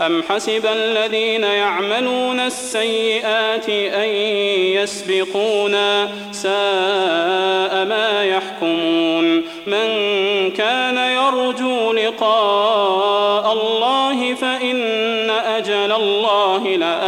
أم حسب الذين يعملون السيئات أن يسبقونا ساء ما يحكمون من كان يرجو لقاء الله فإن أجل الله لآت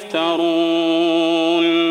يفترون.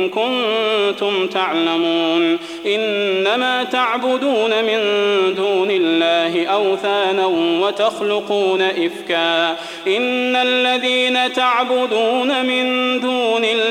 كنتم تعلمون إنما تعبدون من دون الله أوثانا وتخلقون إفكا إن الذين تعبدون من دون الله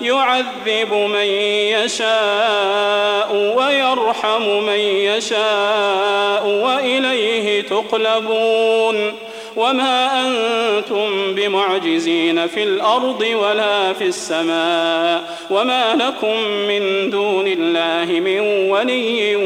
يعذب من يشاء ويرحم من يشاء وإليه تقلبون. وما أنتم بمعجزين في الأرض ولا في السماء وما لكم من دون الله من ولي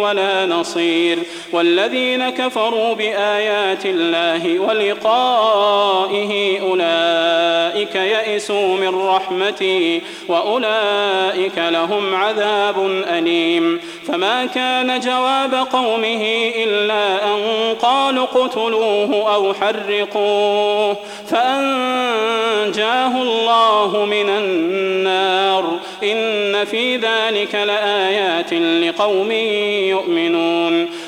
ولا نصير والذين كفروا بآيات الله ولقائه أولئك يئسوا من رحمتي وأولئك لهم عذاب أليم فما كان جواب قومه إلا أن قالوا اقتلوه أو حرقوه فأنجاه الله من النار إن في ذلك لآيات لقوم يؤمنون